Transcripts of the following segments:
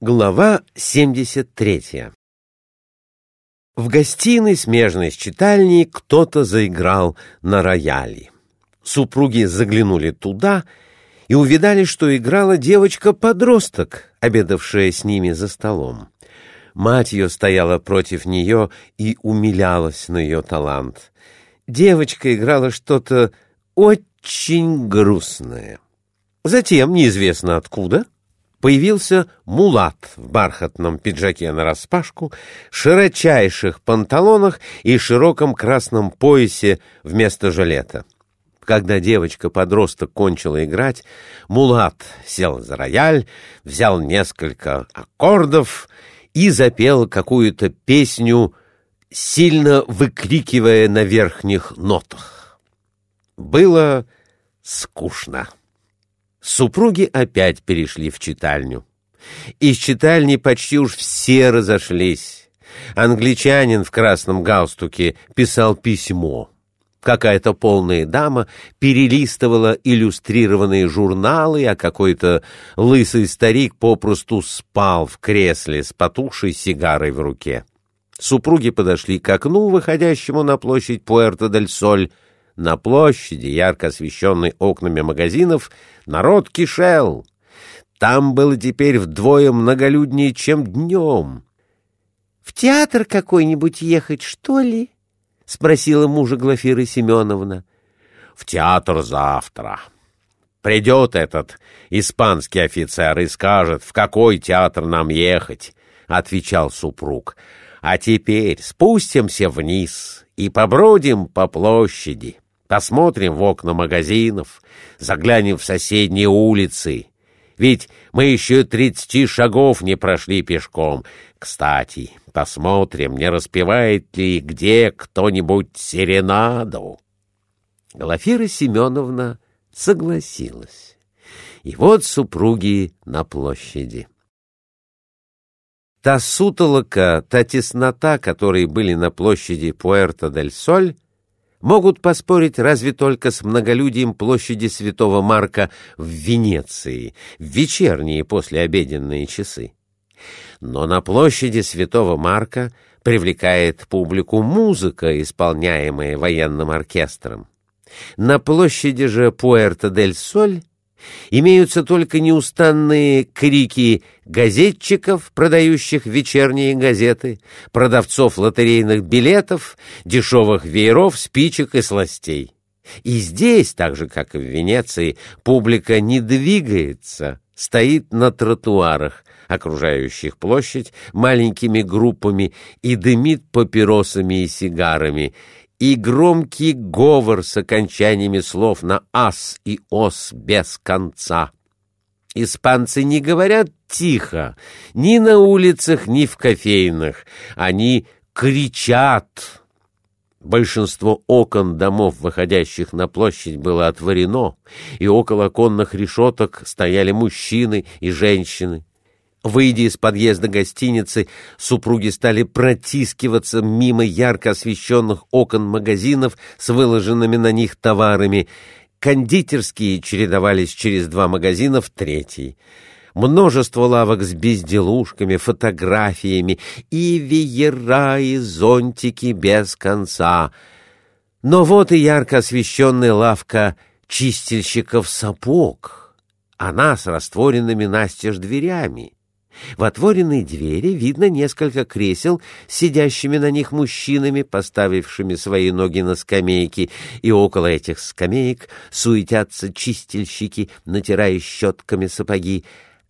Глава 73 В гостиной, смежной с читальней, кто-то заиграл на рояле. Супруги заглянули туда и увидали, что играла девочка-подросток, обедавшая с ними за столом. Мать ее стояла против нее и умилялась на ее талант. Девочка играла что-то очень грустное. Затем, неизвестно откуда, появился мулат в бархатном пиджаке нараспашку, широчайших панталонах и широком красном поясе вместо жилета. Когда девочка-подросток кончила играть, мулат сел за рояль, взял несколько аккордов и запел какую-то песню, сильно выкрикивая на верхних нотах. Было скучно. Супруги опять перешли в читальню. Из читальни почти уж все разошлись. Англичанин в красном галстуке писал письмо. Какая-то полная дама перелистывала иллюстрированные журналы, а какой-то лысый старик попросту спал в кресле с потухшей сигарой в руке. Супруги подошли к окну, выходящему на площадь Пуэрто-дель-Соль, на площади, ярко освещенной окнами магазинов, народ кишел. Там было теперь вдвое многолюднее, чем днем. — В театр какой-нибудь ехать, что ли? — спросила мужа Глафира Семеновна. — В театр завтра. Придет этот испанский офицер и скажет, в какой театр нам ехать, — отвечал супруг. — А теперь спустимся вниз и побродим по площади. — Посмотрим в окна магазинов, заглянем в соседние улицы. Ведь мы еще тридцати шагов не прошли пешком. Кстати, посмотрим, не распевает ли где кто-нибудь серенаду. Глафира Семеновна согласилась. И вот супруги на площади. Та сутолока, та теснота, которые были на площади Пуэрто-дель-Соль, могут поспорить разве только с многолюдием площади Святого Марка в Венеции в вечерние послеобеденные часы. Но на площади Святого Марка привлекает публику музыка, исполняемая военным оркестром. На площади же Пуэрто-дель-Соль Имеются только неустанные крики газетчиков, продающих вечерние газеты, продавцов лотерейных билетов, дешевых вееров, спичек и сластей. И здесь, так же, как и в Венеции, публика не двигается, стоит на тротуарах, окружающих площадь, маленькими группами и дымит папиросами и сигарами, и громкий говор с окончаниями слов на «ас» и «ос» без конца. Испанцы не говорят тихо, ни на улицах, ни в кофейнах. Они кричат. Большинство окон домов, выходящих на площадь, было отворено, и около оконных решеток стояли мужчины и женщины. Выйдя из подъезда гостиницы, супруги стали протискиваться мимо ярко освещенных окон магазинов с выложенными на них товарами. Кондитерские чередовались через два магазина в третий. Множество лавок с безделушками, фотографиями и веера и зонтики без конца. Но вот и ярко освещенная лавка чистильщиков сапог. Она с растворенными настежь дверями. В отворенной двери видно несколько кресел с сидящими на них мужчинами, поставившими свои ноги на скамейки, и около этих скамеек суетятся чистильщики, натирая щетками сапоги.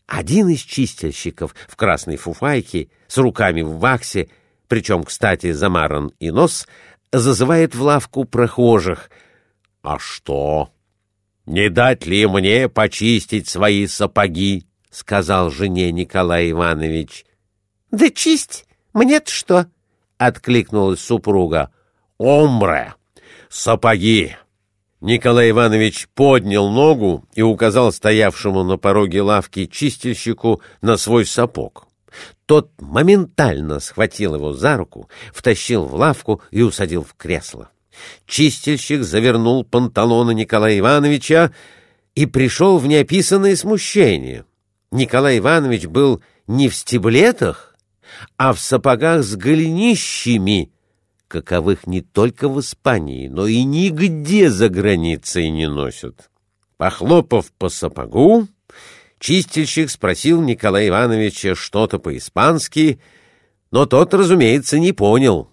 Один из чистильщиков в красной фуфайке, с руками в ваксе, причем, кстати, замаран и нос, зазывает в лавку прохожих. «А что? Не дать ли мне почистить свои сапоги?» — сказал жене Николай Иванович. — Да чисть, мне-то что? — откликнулась супруга. — Омбре! Сапоги! Николай Иванович поднял ногу и указал стоявшему на пороге лавки чистильщику на свой сапог. Тот моментально схватил его за руку, втащил в лавку и усадил в кресло. Чистильщик завернул панталоны Николая Ивановича и пришел в неописанное смущение. Николай Иванович был не в стеблетах, а в сапогах с голенищами, каковых не только в Испании, но и нигде за границей не носят. Похлопав по сапогу, чистильщик спросил Николая Ивановича что-то по-испански, но тот, разумеется, не понял.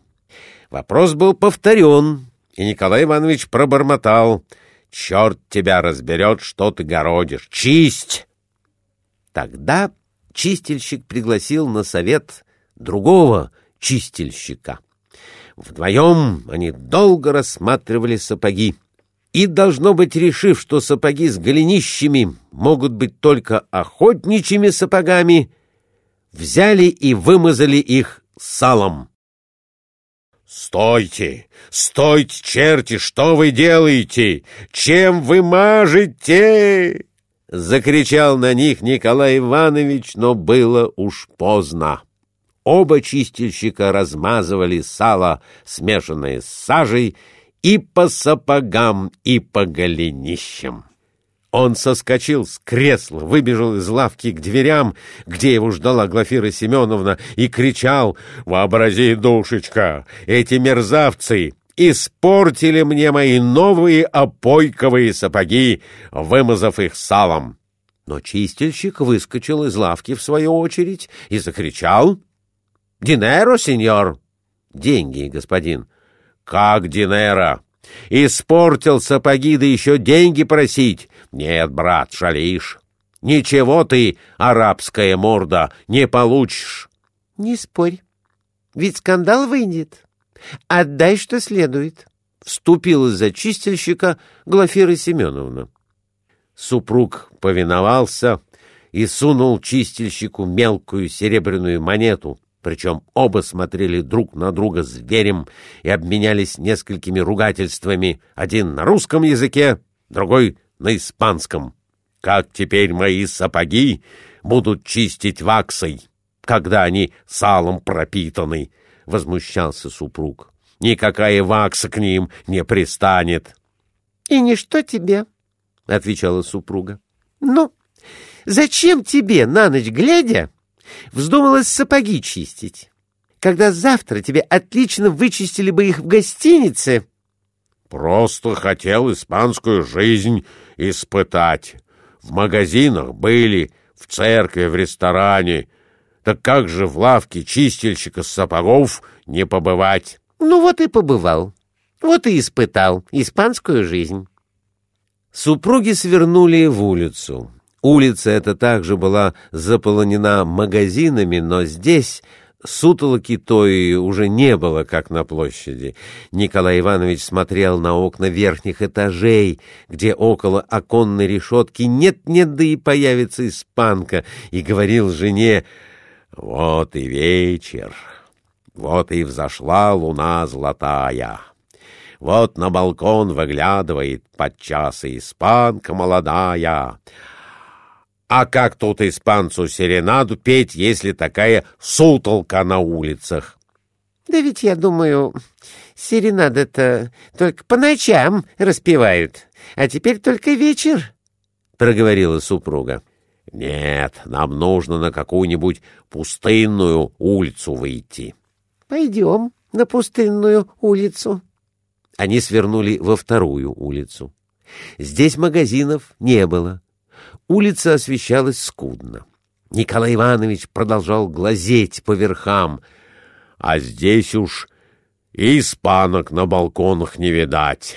Вопрос был повторен, и Николай Иванович пробормотал. «Черт тебя разберет, что ты городишь! Чисть!» Тогда чистильщик пригласил на совет другого чистильщика. Вдвоем они долго рассматривали сапоги и, должно быть, решив, что сапоги с голенищами могут быть только охотничьими сапогами, взяли и вымазали их салом. «Стойте! Стойте, черти! Что вы делаете? Чем вы мажете?» Закричал на них Николай Иванович, но было уж поздно. Оба чистильщика размазывали сало, смешанное с сажей, и по сапогам, и по голенищам. Он соскочил с кресла, выбежал из лавки к дверям, где его ждала Глафира Семеновна, и кричал «Вообрази, душечка, эти мерзавцы испортили мне мои новые опойковые сапоги, вымазав их салом!» Но чистильщик выскочил из лавки в свою очередь и закричал «Динеро, сеньор!» «Деньги, господин». «Как динеро? Испортил сапоги, да еще деньги просить? Нет, брат, шалишь. Ничего ты, арабская морда, не получишь». «Не спорь, ведь скандал выйдет. Отдай, что следует». Вступила за чистильщика Глафира Семеновна. Супруг повиновался и сунул чистильщику мелкую серебряную монету, причем оба смотрели друг на друга зверем и обменялись несколькими ругательствами, один на русском языке, другой на испанском. «Как теперь мои сапоги будут чистить ваксой, когда они салом пропитаны?» — возмущался супруг. «Никакая вакса к ним не пристанет». «И ничто тебе», — отвечала супруга. «Ну, зачем тебе на ночь глядя Вздумалось сапоги чистить. Когда завтра тебе отлично вычистили бы их в гостинице... Просто хотел испанскую жизнь испытать. В магазинах были, в церкви, в ресторане. Так как же в лавке чистильщика сапогов не побывать? Ну вот и побывал. Вот и испытал испанскую жизнь. Супруги свернули в улицу. Улица эта также была заполонена магазинами, но здесь сутолоки той уже не было, как на площади. Николай Иванович смотрел на окна верхних этажей, где около оконной решетки нет-нет, да и появится испанка, и говорил жене, «Вот и вечер, вот и взошла луна золотая». Вот на балкон выглядывает подчас и испанка молодая, а как тут испанцу серенаду петь, если такая сутолка на улицах? Да ведь, я думаю, серенады-то только по ночам распевают, а теперь только вечер, — проговорила супруга. — Нет, нам нужно на какую-нибудь пустынную улицу выйти. — Пойдем на пустынную улицу. Они свернули во вторую улицу. Здесь магазинов не было. Улица освещалась скудно. Николай Иванович продолжал глазеть по верхам. А здесь уж и испанок на балконах не видать.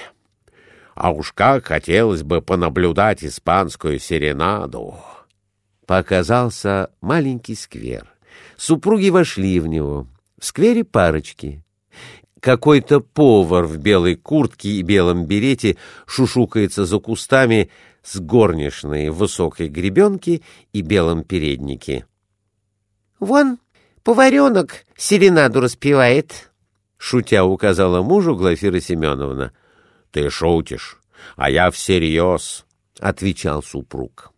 А уж как хотелось бы понаблюдать испанскую серенаду. Показался маленький сквер. Супруги вошли в него. В сквере парочки. Какой-то повар в белой куртке и белом берете шушукается за кустами, с горничной в высокой гребенке и белом переднике. — Вон поваренок серенаду распевает, — шутя указала мужу Глафира Семеновна. — Ты шутишь, а я всерьез, — отвечал супруг. —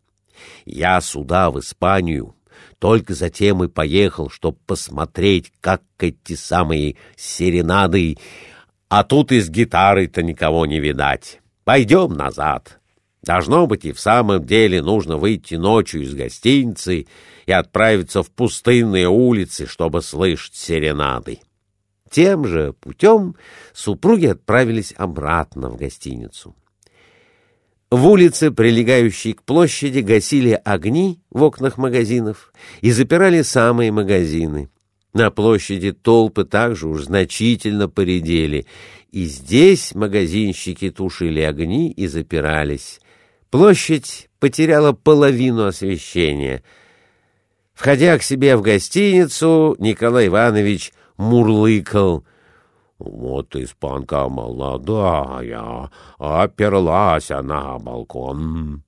Я сюда, в Испанию, только затем и поехал, чтоб посмотреть, как эти самые серенады, а тут из гитары-то никого не видать. Пойдем назад. — Должно быть, и в самом деле нужно выйти ночью из гостиницы и отправиться в пустынные улицы, чтобы слышать серенады. Тем же путем супруги отправились обратно в гостиницу. В улице, прилегающей к площади, гасили огни в окнах магазинов и запирали самые магазины. На площади толпы также уж значительно поредели, и здесь магазинщики тушили огни и запирались. Площадь потеряла половину освещения. Входя к себе в гостиницу, Николай Иванович мурлыкал. «Вот испанка молодая, оперлась на балкон».